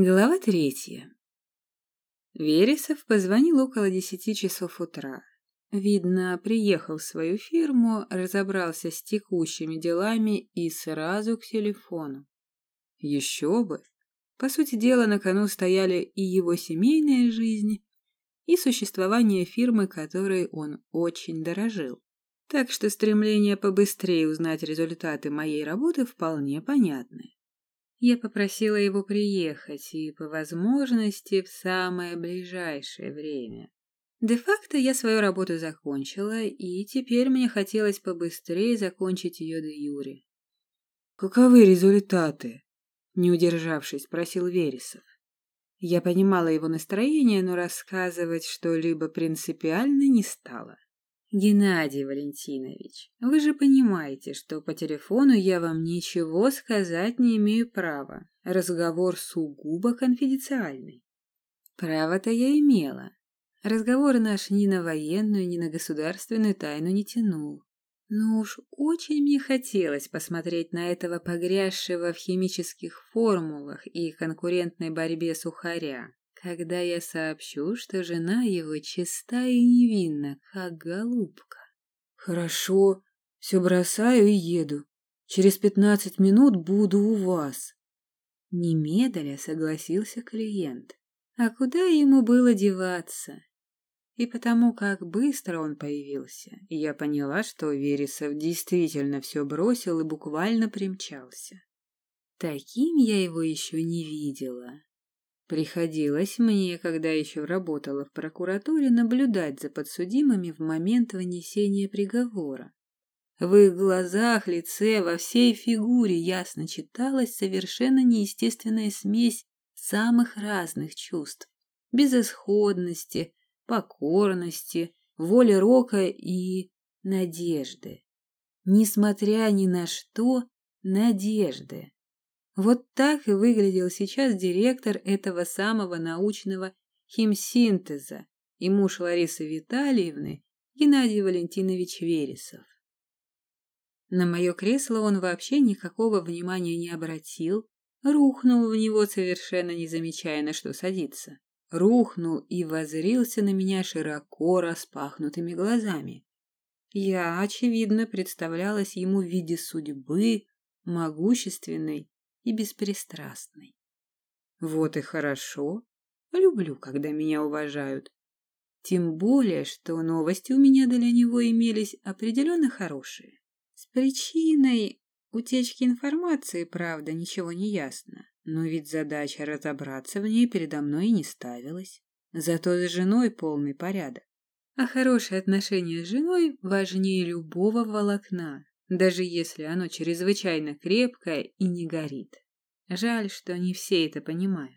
Глава третья. Вересов позвонил около десяти часов утра. Видно, приехал в свою фирму, разобрался с текущими делами и сразу к телефону. Еще бы! По сути дела, на кону стояли и его семейная жизнь, и существование фирмы, которой он очень дорожил. Так что стремление побыстрее узнать результаты моей работы вполне понятны. Я попросила его приехать и, по возможности, в самое ближайшее время. Де-факто я свою работу закончила, и теперь мне хотелось побыстрее закончить ее до Юри. «Каковы результаты?» — не удержавшись, спросил Вересов. Я понимала его настроение, но рассказывать что-либо принципиально не стала. Геннадий Валентинович, вы же понимаете, что по телефону я вам ничего сказать не имею права. Разговор сугубо конфиденциальный. Право-то я имела. Разговор наш ни на военную, ни на государственную тайну не тянул. Но уж очень мне хотелось посмотреть на этого погрязшего в химических формулах и конкурентной борьбе сухаря когда я сообщу, что жена его чиста и невинна, как голубка. Хорошо, все бросаю и еду. Через пятнадцать минут буду у вас. Немедля согласился клиент. А куда ему было деваться? И потому, как быстро он появился, я поняла, что Вересов действительно все бросил и буквально примчался. Таким я его еще не видела. Приходилось мне, когда еще работала в прокуратуре, наблюдать за подсудимыми в момент вынесения приговора. В их глазах, лице, во всей фигуре ясно читалась совершенно неестественная смесь самых разных чувств. Безысходности, покорности, воли рока и надежды. Несмотря ни на что, надежды. Вот так и выглядел сейчас директор этого самого научного химсинтеза и муж Ларисы Витальевны Геннадий Валентинович Вересов. На мое кресло он вообще никакого внимания не обратил, рухнул в него, совершенно не замечая, на что садиться. Рухнул и возрился на меня широко распахнутыми глазами. Я, очевидно, представлялась ему в виде судьбы, могущественной и беспристрастной. Вот и хорошо. Люблю, когда меня уважают. Тем более, что новости у меня для него имелись определенно хорошие. С причиной утечки информации, правда, ничего не ясно. Но ведь задача разобраться в ней передо мной не ставилась. Зато с женой полный порядок. А хорошие отношения с женой важнее любого волокна, даже если оно чрезвычайно крепкое и не горит. Жаль, что не все это понимают.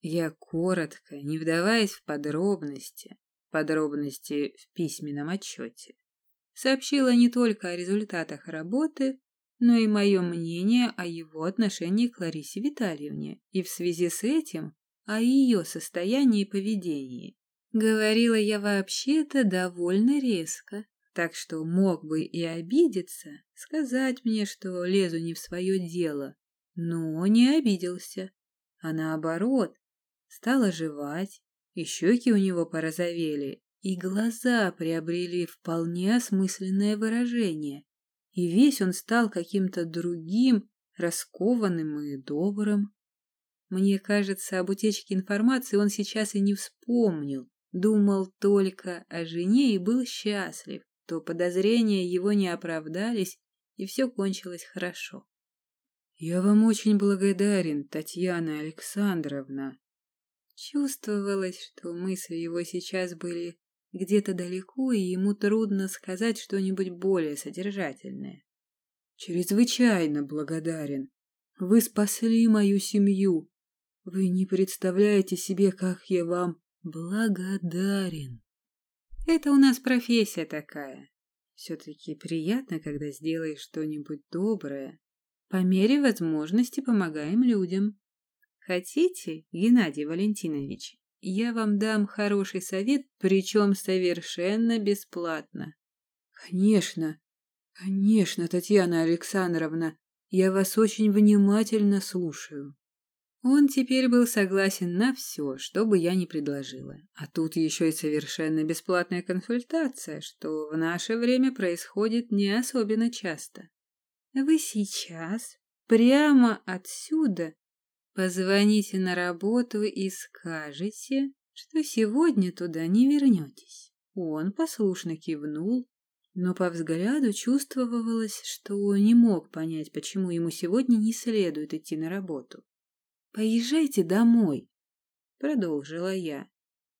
Я коротко, не вдаваясь в подробности, подробности в письменном отчете, сообщила не только о результатах работы, но и мое мнение о его отношении к Ларисе Витальевне и в связи с этим о ее состоянии и поведении. Говорила я вообще-то довольно резко, так что мог бы и обидеться, сказать мне, что лезу не в свое дело, но не обиделся, а наоборот, стал оживать, и щеки у него порозовели, и глаза приобрели вполне осмысленное выражение, и весь он стал каким-то другим, раскованным и добрым. Мне кажется, об утечке информации он сейчас и не вспомнил, думал только о жене и был счастлив то подозрения его не оправдались, и все кончилось хорошо. «Я вам очень благодарен, Татьяна Александровна». Чувствовалось, что мысли его сейчас были где-то далеко, и ему трудно сказать что-нибудь более содержательное. «Чрезвычайно благодарен. Вы спасли мою семью. Вы не представляете себе, как я вам благодарен». Это у нас профессия такая. Все-таки приятно, когда сделаешь что-нибудь доброе. По мере возможности помогаем людям. Хотите, Геннадий Валентинович, я вам дам хороший совет, причем совершенно бесплатно. Конечно, конечно, Татьяна Александровна, я вас очень внимательно слушаю. Он теперь был согласен на все, что бы я ни предложила. А тут еще и совершенно бесплатная консультация, что в наше время происходит не особенно часто. Вы сейчас, прямо отсюда, позвоните на работу и скажете, что сегодня туда не вернетесь. Он послушно кивнул, но по взгляду чувствовалось, что не мог понять, почему ему сегодня не следует идти на работу. «Поезжайте домой», — продолжила я.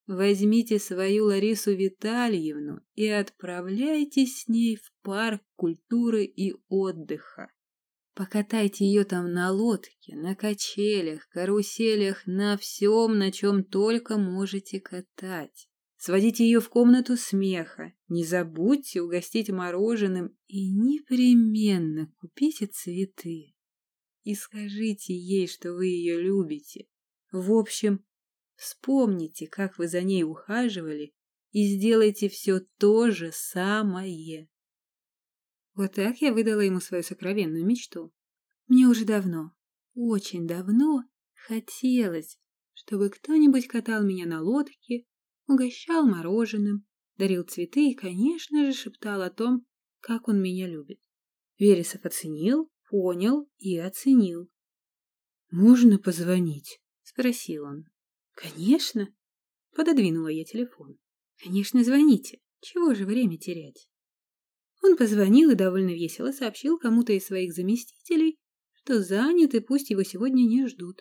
«Возьмите свою Ларису Витальевну и отправляйтесь с ней в парк культуры и отдыха. Покатайте ее там на лодке, на качелях, каруселях, на всем, на чем только можете катать. Сводите ее в комнату смеха, не забудьте угостить мороженым и непременно купите цветы. И скажите ей, что вы ее любите. В общем, вспомните, как вы за ней ухаживали, и сделайте все то же самое. Вот так я выдала ему свою сокровенную мечту. Мне уже давно, очень давно хотелось, чтобы кто-нибудь катал меня на лодке угощал мороженым, дарил цветы и, конечно же, шептал о том, как он меня любит. Вересов оценил, понял и оценил. «Можно позвонить?» — спросил он. «Конечно!» — пододвинула я телефон. «Конечно, звоните. Чего же время терять?» Он позвонил и довольно весело сообщил кому-то из своих заместителей, что занят и пусть его сегодня не ждут.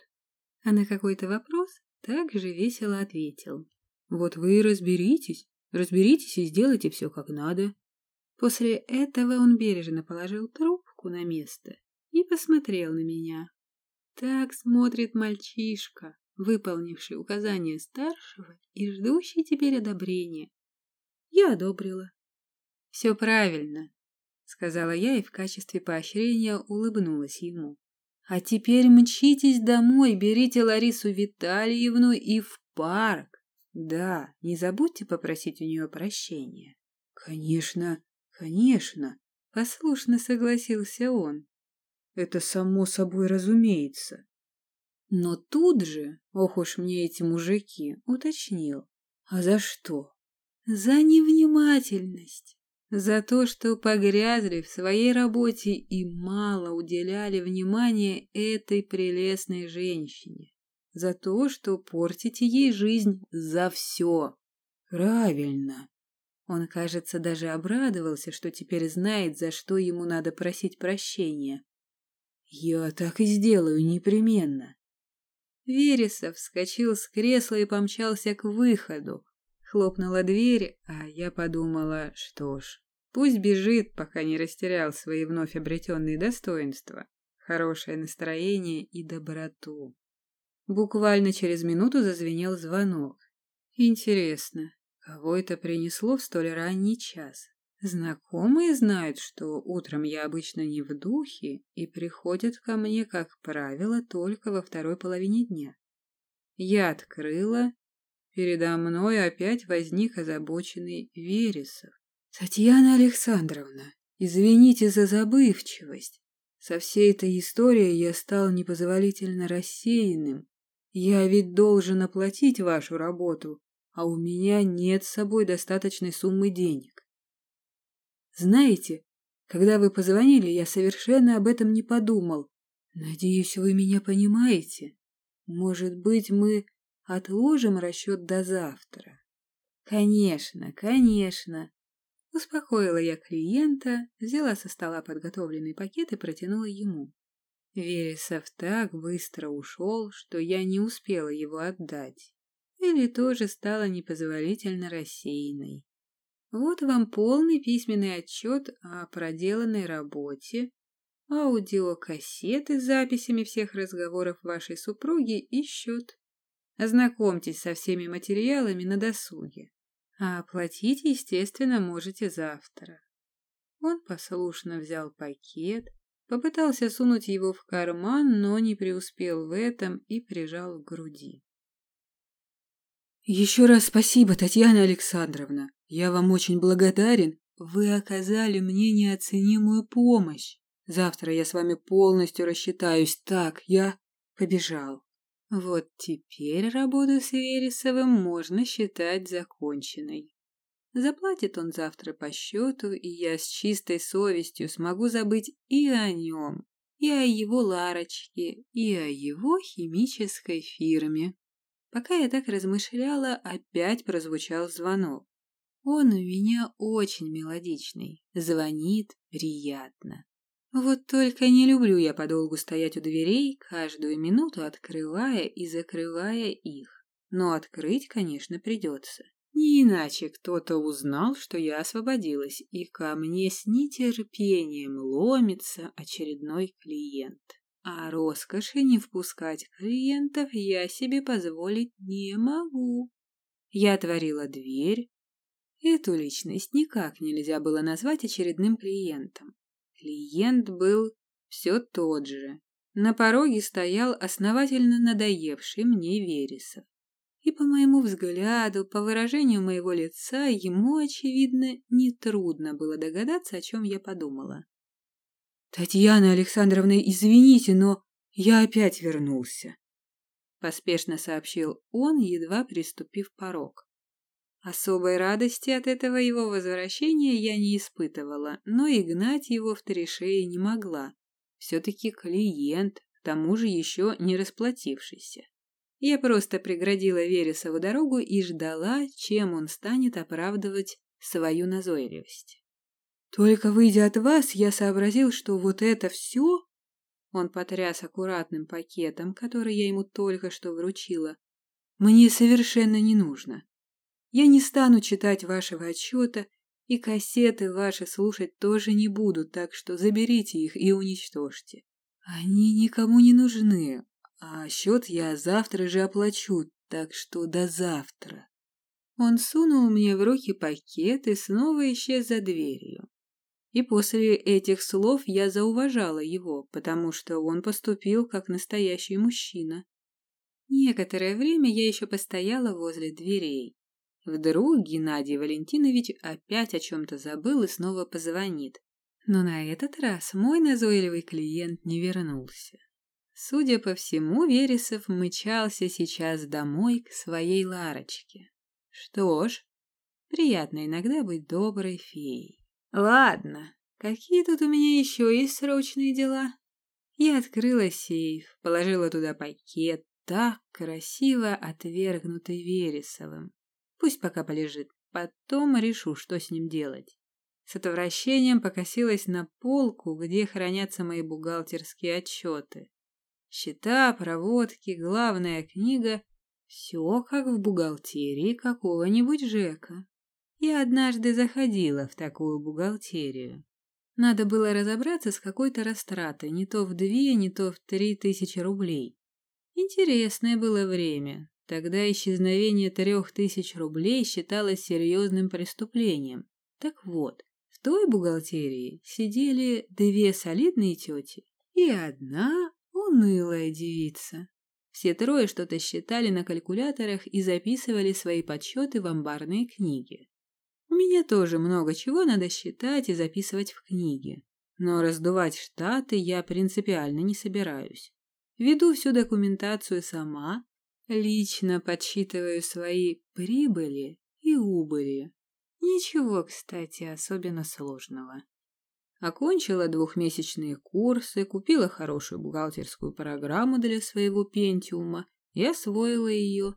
А на какой-то вопрос также весело ответил. Вот вы разберитесь, разберитесь и сделайте все как надо. После этого он бережно положил трубку на место и посмотрел на меня. Так смотрит мальчишка, выполнивший указания старшего и ждущий теперь одобрения. Я одобрила. «Все правильно», — сказала я и в качестве поощрения улыбнулась ему. «А теперь мчитесь домой, берите Ларису Витальевну и в парк. Да, не забудьте попросить у нее прощения. Конечно, конечно, послушно согласился он. Это само собой разумеется. Но тут же, ох уж мне эти мужики, уточнил. А за что? За невнимательность. За то, что погрязли в своей работе и мало уделяли внимания этой прелестной женщине за то, что портите ей жизнь за все. Правильно. Он, кажется, даже обрадовался, что теперь знает, за что ему надо просить прощения. Я так и сделаю непременно. Вересов вскочил с кресла и помчался к выходу. Хлопнула дверь, а я подумала, что ж, пусть бежит, пока не растерял свои вновь обретенные достоинства, хорошее настроение и доброту. Буквально через минуту зазвенел звонок. Интересно, кого это принесло в столь ранний час? Знакомые знают, что утром я обычно не в духе и приходят ко мне, как правило, только во второй половине дня. Я открыла. Передо мной опять возник озабоченный Вересов. «Татьяна Александровна, извините за забывчивость. Со всей этой историей я стал непозволительно рассеянным я ведь должен оплатить вашу работу, а у меня нет с собой достаточной суммы денег. Знаете, когда вы позвонили, я совершенно об этом не подумал. Надеюсь, вы меня понимаете. Может быть, мы отложим расчет до завтра? Конечно, конечно. Успокоила я клиента, взяла со стола подготовленный пакет и протянула ему. Вересов так быстро ушел, что я не успела его отдать. Или тоже стала непозволительно рассеянной. Вот вам полный письменный отчет о проделанной работе, аудиокассеты с записями всех разговоров вашей супруги и счет. Ознакомьтесь со всеми материалами на досуге. А оплатить, естественно, можете завтра. Он послушно взял пакет, Попытался сунуть его в карман, но не преуспел в этом и прижал к груди. «Еще раз спасибо, Татьяна Александровна. Я вам очень благодарен. Вы оказали мне неоценимую помощь. Завтра я с вами полностью рассчитаюсь. Так, я побежал». Вот теперь работу с Вересовым можно считать законченной. Заплатит он завтра по счету, и я с чистой совестью смогу забыть и о нем, и о его Ларочке, и о его химической фирме. Пока я так размышляла, опять прозвучал звонок. Он у меня очень мелодичный, звонит приятно. Вот только не люблю я подолгу стоять у дверей, каждую минуту открывая и закрывая их. Но открыть, конечно, придется. Не иначе кто-то узнал, что я освободилась, и ко мне с нетерпением ломится очередной клиент. А роскоши не впускать клиентов я себе позволить не могу. Я отворила дверь. Эту личность никак нельзя было назвать очередным клиентом. Клиент был все тот же. На пороге стоял основательно надоевший мне Вересов. И по моему взгляду, по выражению моего лица, ему, очевидно, нетрудно было догадаться, о чем я подумала. «Татьяна Александровна, извините, но я опять вернулся», — поспешно сообщил он, едва приступив порог. Особой радости от этого его возвращения я не испытывала, но и гнать его в три шеи не могла. Все-таки клиент, к тому же еще не расплатившийся. Я просто преградила Вересову дорогу и ждала, чем он станет оправдывать свою назойливость. Только выйдя от вас, я сообразил, что вот это все... Он потряс аккуратным пакетом, который я ему только что вручила. Мне совершенно не нужно. Я не стану читать вашего отчета, и кассеты ваши слушать тоже не буду, так что заберите их и уничтожьте. Они никому не нужны, а счет я завтра же оплачу, так что до завтра. Он сунул мне в руки пакет и снова исчез за дверью. И после этих слов я зауважала его, потому что он поступил как настоящий мужчина. Некоторое время я еще постояла возле дверей. Вдруг Геннадий Валентинович опять о чем-то забыл и снова позвонит. Но на этот раз мой назойливый клиент не вернулся. Судя по всему, Вересов мычался сейчас домой к своей Ларочке. Что ж, приятно иногда быть доброй феей. Ладно, какие тут у меня еще есть срочные дела? Я открыла сейф, положила туда пакет, так красиво отвергнутый Вересовым. Пусть пока полежит, потом решу, что с ним делать. С отвращением покосилась на полку, где хранятся мои бухгалтерские отчеты. Счета, проводки, главная книга — все как в бухгалтерии какого-нибудь ЖЭКа. Я однажды заходила в такую бухгалтерию. Надо было разобраться с какой-то растратой, не то в две, не то в три тысячи рублей. Интересное было время. Тогда исчезновение трех тысяч рублей считалось серьезным преступлением. Так вот, в той бухгалтерии сидели две солидные тети и одна унылая девица. Все трое что-то считали на калькуляторах и записывали свои подсчеты в амбарные книги. У меня тоже много чего надо считать и записывать в книге. Но раздувать штаты я принципиально не собираюсь. Веду всю документацию сама, лично подсчитываю свои прибыли и убыли. Ничего, кстати, особенно сложного. Окончила двухмесячные курсы, купила хорошую бухгалтерскую программу для своего пентиума и освоила ее.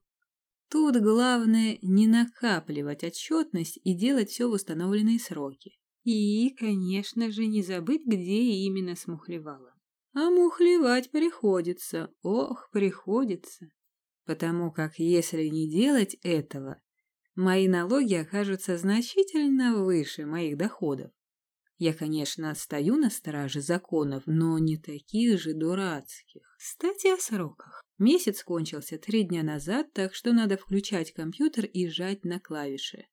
Тут главное не накапливать отчетность и делать все в установленные сроки. И, конечно же, не забыть, где именно смухлевала. А мухлевать приходится, ох, приходится. Потому как если не делать этого, мои налоги окажутся значительно выше моих доходов. Я, конечно, стою на страже законов, но не таких же дурацких. Кстати, о сроках. Месяц кончился три дня назад, так что надо включать компьютер и жать на клавиши.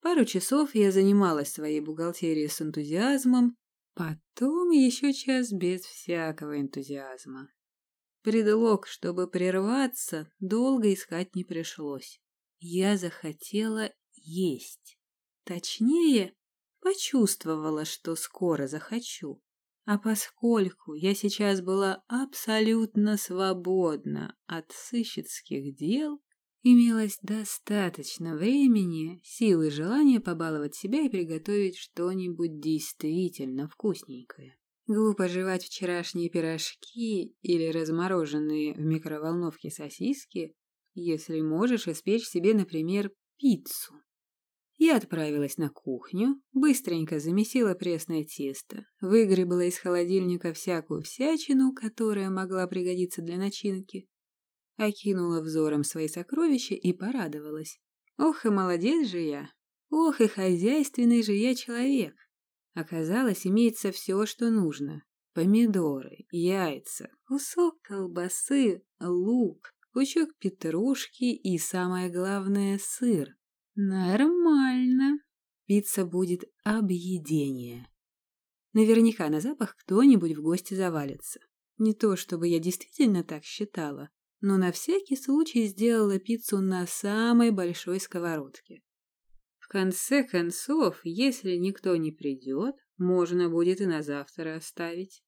Пару часов я занималась своей бухгалтерией с энтузиазмом, потом еще час без всякого энтузиазма. Предлог, чтобы прерваться, долго искать не пришлось. Я захотела есть. Точнее, Почувствовала, что скоро захочу. А поскольку я сейчас была абсолютно свободна от сыщицких дел, имелось достаточно времени, сил и желания побаловать себя и приготовить что-нибудь действительно вкусненькое. Глупо жевать вчерашние пирожки или размороженные в микроволновке сосиски, если можешь испечь себе, например, пиццу. Я отправилась на кухню, быстренько замесила пресное тесто, выгребла из холодильника всякую всячину, которая могла пригодиться для начинки, окинула взором свои сокровища и порадовалась. Ох и молодец же я! Ох и хозяйственный же я человек! Оказалось, имеется все, что нужно. Помидоры, яйца, кусок колбасы, лук, пучок петрушки и, самое главное, сыр. Нормально. Пицца будет объедение. Наверняка на запах кто-нибудь в гости завалится. Не то, чтобы я действительно так считала, но на всякий случай сделала пиццу на самой большой сковородке. В конце концов, если никто не придет, можно будет и на завтра оставить.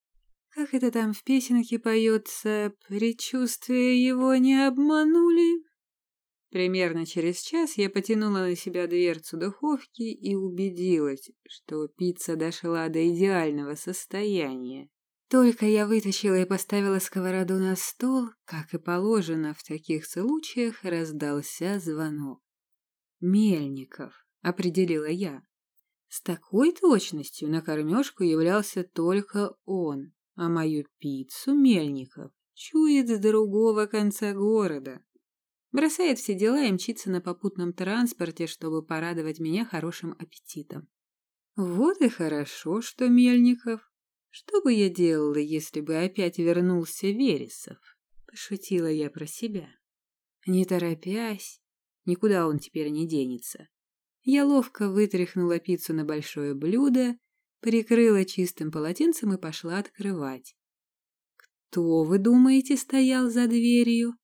Как это там в песенке поется, предчувствия его не обманули? Примерно через час я потянула на себя дверцу духовки и убедилась, что пицца дошла до идеального состояния. Только я вытащила и поставила сковороду на стол, как и положено в таких случаях, раздался звонок. «Мельников», — определила я. С такой точностью на кормежку являлся только он, а мою пиццу Мельников чует с другого конца города. Бросает все дела и мчится на попутном транспорте, чтобы порадовать меня хорошим аппетитом. Вот и хорошо, что Мельников. Что бы я делала, если бы опять вернулся Вересов? Пошутила я про себя. Не торопясь, никуда он теперь не денется. Я ловко вытряхнула пиццу на большое блюдо, прикрыла чистым полотенцем и пошла открывать. Кто, вы думаете, стоял за дверью?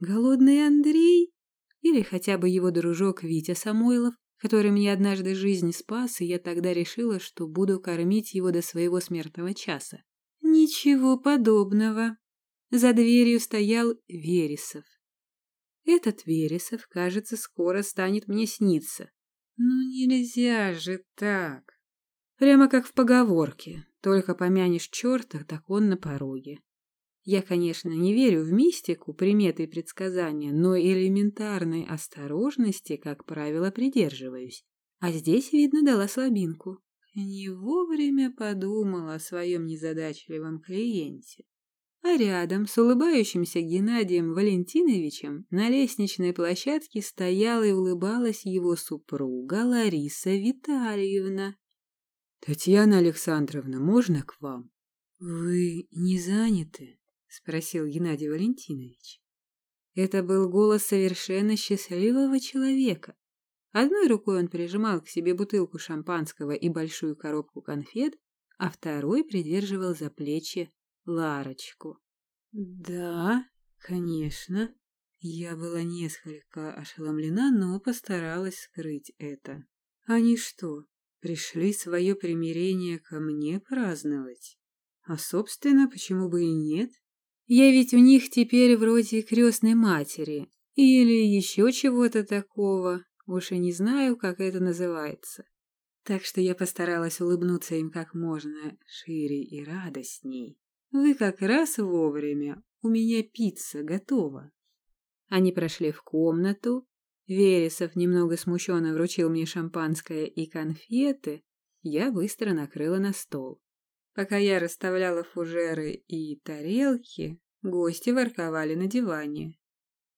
Голодный Андрей? Или хотя бы его дружок Витя Самойлов, который мне однажды жизнь спас, и я тогда решила, что буду кормить его до своего смертного часа. Ничего подобного. За дверью стоял Вересов. Этот Вересов, кажется, скоро станет мне сниться. Ну нельзя же так. Прямо как в поговорке. Только помянешь черта, так он на пороге. Я, конечно, не верю в мистику, приметы и предсказания, но элементарной осторожности, как правило, придерживаюсь. А здесь, видно, дала слабинку. Не вовремя подумала о своем незадачливом клиенте. А рядом с улыбающимся Геннадием Валентиновичем на лестничной площадке стояла и улыбалась его супруга Лариса Витальевна. «Татьяна Александровна, можно к вам?» «Вы не заняты?» — спросил Геннадий Валентинович. Это был голос совершенно счастливого человека. Одной рукой он прижимал к себе бутылку шампанского и большую коробку конфет, а второй придерживал за плечи Ларочку. «Да, конечно». Я была несколько ошеломлена, но постаралась скрыть это. «Они что, пришли свое примирение ко мне праздновать? А, собственно, почему бы и нет?» Я ведь у них теперь вроде крестной матери или еще чего-то такого, уж и не знаю, как это называется. Так что я постаралась улыбнуться им как можно шире и радостней. Вы как раз вовремя, у меня пицца готова. Они прошли в комнату. Вересов немного смущенно вручил мне шампанское и конфеты. Я быстро накрыла на стол. Пока я расставляла фужеры и тарелки, гости ворковали на диване.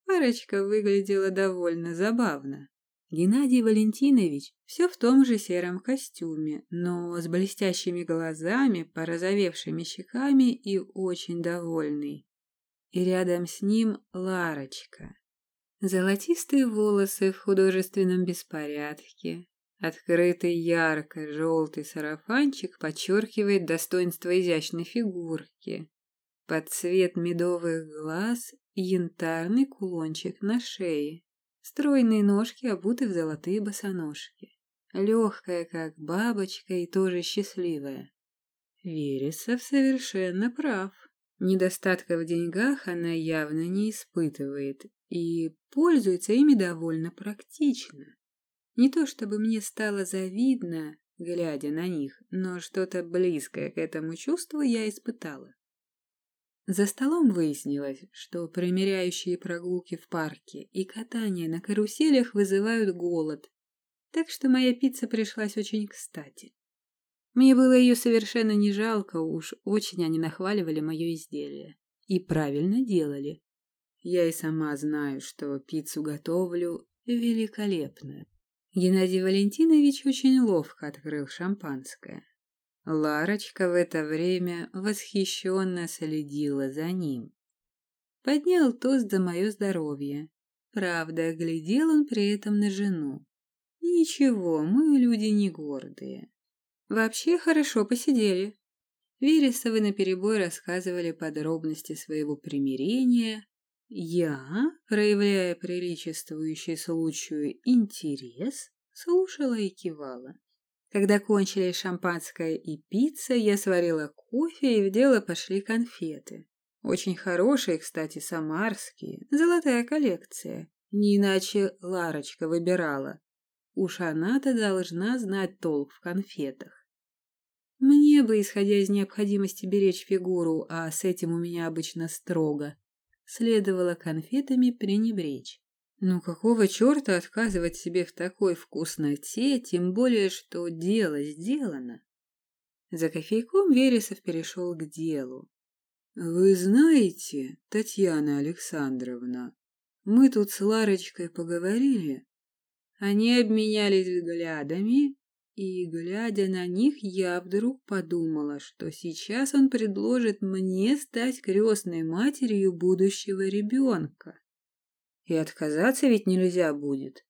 Парочка выглядела довольно забавно. Геннадий Валентинович все в том же сером костюме, но с блестящими глазами, порозовевшими щеками и очень довольный. И рядом с ним Ларочка. Золотистые волосы в художественном беспорядке, Открытый ярко-желтый сарафанчик подчеркивает достоинство изящной фигурки. Под цвет медовых глаз янтарный кулончик на шее. Стройные ножки обуты в золотые босоножки. Легкая, как бабочка, и тоже счастливая. Вересов совершенно прав. Недостатка в деньгах она явно не испытывает и пользуется ими довольно практично. Не то чтобы мне стало завидно, глядя на них, но что-то близкое к этому чувству я испытала. За столом выяснилось, что примеряющие прогулки в парке и катание на каруселях вызывают голод, так что моя пицца пришлась очень кстати. Мне было ее совершенно не жалко, уж очень они нахваливали мое изделие. И правильно делали. Я и сама знаю, что пиццу готовлю великолепно. Геннадий Валентинович очень ловко открыл шампанское. Ларочка в это время восхищенно следила за ним. Поднял тост за мое здоровье. Правда, глядел он при этом на жену. Ничего, мы люди не гордые. Вообще хорошо посидели. Вересовы наперебой рассказывали подробности своего примирения. Я, проявляя приличествующий случаю интерес, слушала и кивала. Когда кончились шампанское и пицца, я сварила кофе, и в дело пошли конфеты. Очень хорошие, кстати, самарские. Золотая коллекция. Не иначе Ларочка выбирала. Уж она-то должна знать толк в конфетах. Мне бы, исходя из необходимости беречь фигуру, а с этим у меня обычно строго, следовало конфетами пренебречь. Ну какого черта отказывать себе в такой вкусноте, тем более, что дело сделано? За кофейком Вересов перешел к делу. «Вы знаете, Татьяна Александровна, мы тут с Ларочкой поговорили». Они обменялись взглядами, и, глядя на них, я вдруг подумала, что сейчас он предложит мне стать крестной матерью будущего ребенка. И отказаться ведь нельзя будет.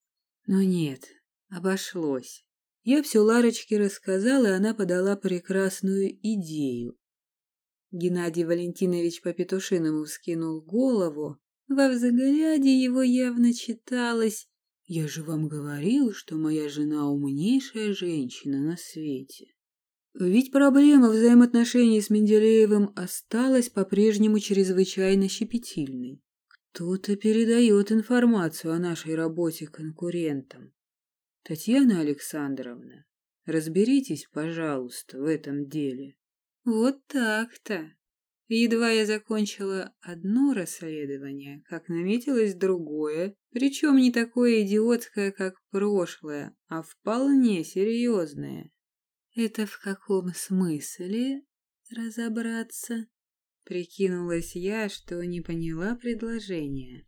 Но нет, обошлось. Я все Ларочке рассказала, и она подала прекрасную идею. Геннадий Валентинович по-петушиному вскинул голову. Во взгляде его явно читалось я же вам говорил, что моя жена умнейшая женщина на свете. Ведь проблема взаимоотношений с Менделеевым осталась по-прежнему чрезвычайно щепетильной. Кто-то передает информацию о нашей работе конкурентам. Татьяна Александровна, разберитесь, пожалуйста, в этом деле. Вот так-то. Едва я закончила одно расследование, как наметилось другое, причем не такое идиотское, как прошлое, а вполне серьезное. Это в каком смысле разобраться? Прикинулась я, что не поняла предложения.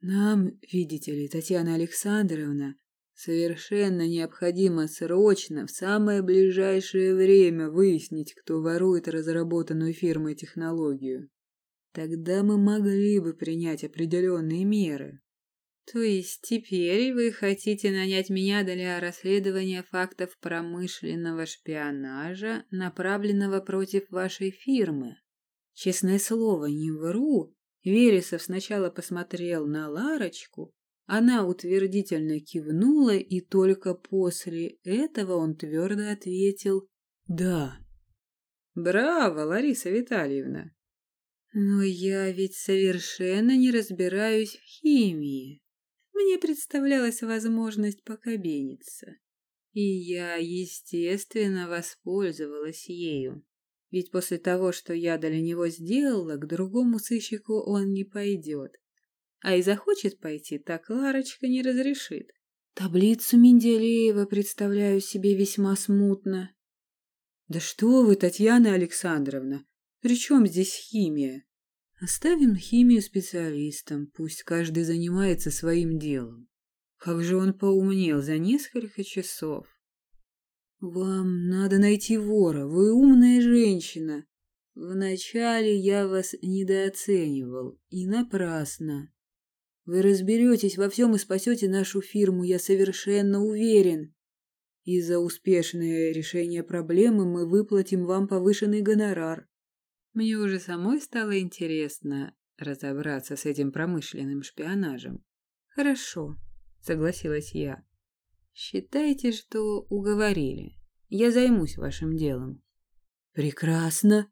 Нам, видите ли, Татьяна Александровна, Совершенно необходимо срочно, в самое ближайшее время выяснить, кто ворует разработанную фирмой технологию. Тогда мы могли бы принять определенные меры. То есть теперь вы хотите нанять меня для расследования фактов промышленного шпионажа, направленного против вашей фирмы? Честное слово, не вру. Вересов сначала посмотрел на Ларочку, она утвердительно кивнула, и только после этого он твердо ответил «Да». «Браво, Лариса Витальевна!» «Но я ведь совершенно не разбираюсь в химии. Мне представлялась возможность покабениться, и я, естественно, воспользовалась ею. Ведь после того, что я для него сделала, к другому сыщику он не пойдет а и захочет пойти, так Ларочка не разрешит. Таблицу Менделеева представляю себе весьма смутно. Да что вы, Татьяна Александровна, при чем здесь химия? Оставим химию специалистам, пусть каждый занимается своим делом. Как же он поумнел за несколько часов. Вам надо найти вора, вы умная женщина. Вначале я вас недооценивал, и напрасно. Вы разберетесь во всем и спасете нашу фирму, я совершенно уверен. И за успешное решение проблемы мы выплатим вам повышенный гонорар. Мне уже самой стало интересно разобраться с этим промышленным шпионажем. Хорошо, согласилась я. Считайте, что уговорили. Я займусь вашим делом. Прекрасно,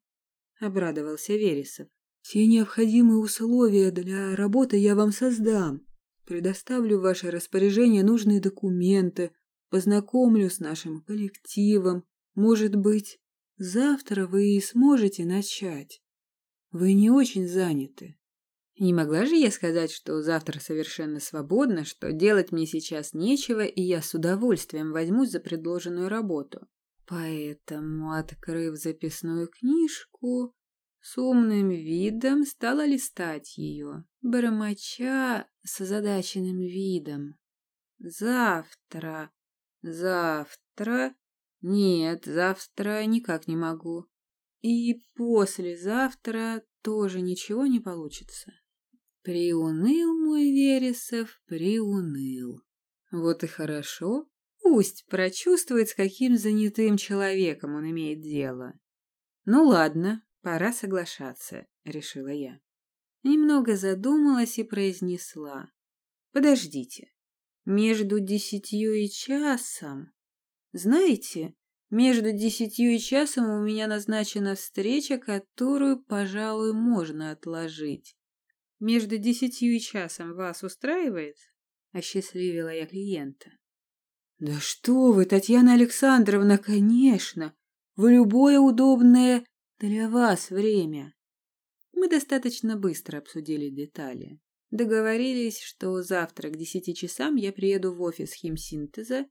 обрадовался Вересов. Все необходимые условия для работы я вам создам. Предоставлю в ваше распоряжение нужные документы, познакомлю с нашим коллективом. Может быть, завтра вы и сможете начать. Вы не очень заняты. Не могла же я сказать, что завтра совершенно свободна, что делать мне сейчас нечего, и я с удовольствием возьмусь за предложенную работу. Поэтому, открыв записную книжку, с умным видом стала листать ее, бормоча с озадаченным видом. Завтра, завтра, нет, завтра никак не могу. И послезавтра тоже ничего не получится. Приуныл мой Вересов, приуныл. Вот и хорошо. Пусть прочувствует, с каким занятым человеком он имеет дело. Ну ладно, пора соглашаться, решила я. Немного задумалась и произнесла. Подождите, между десятью и часом... Знаете, между десятью и часом у меня назначена встреча, которую, пожалуй, можно отложить. Между десятью и часом вас устраивает? Осчастливила я клиента. Да что вы, Татьяна Александровна, конечно, в любое удобное для вас время. Мы достаточно быстро обсудили детали. Договорились, что завтра к десяти часам я приеду в офис химсинтеза,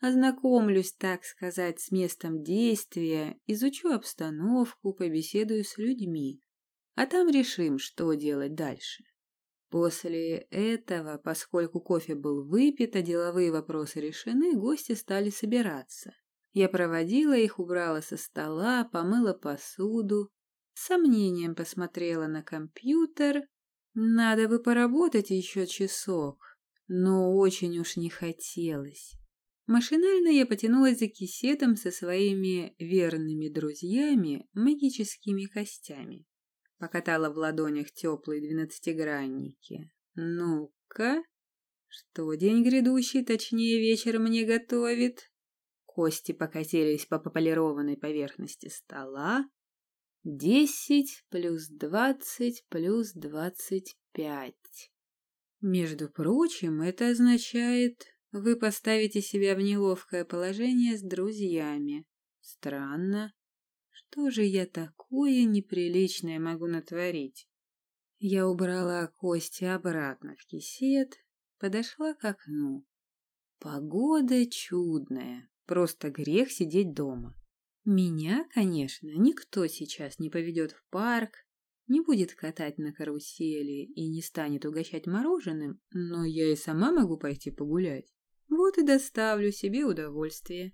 ознакомлюсь, так сказать, с местом действия, изучу обстановку, побеседую с людьми а там решим, что делать дальше. После этого, поскольку кофе был выпит, а деловые вопросы решены, гости стали собираться. Я проводила их, убрала со стола, помыла посуду, с сомнением посмотрела на компьютер. Надо бы поработать еще часок, но очень уж не хотелось. Машинально я потянулась за кисетом со своими верными друзьями магическими костями покатала в ладонях теплые двенадцатигранники. Ну-ка, что день грядущий, точнее вечер мне готовит? Кости покатились по пополированной поверхности стола. Десять плюс двадцать плюс двадцать пять. Между прочим, это означает, вы поставите себя в неловкое положение с друзьями. Странно. Что же я такое неприличное могу натворить? Я убрала кости обратно в кисет, подошла к окну. Погода чудная, просто грех сидеть дома. Меня, конечно, никто сейчас не поведет в парк, не будет катать на карусели и не станет угощать мороженым, но я и сама могу пойти погулять. Вот и доставлю себе удовольствие.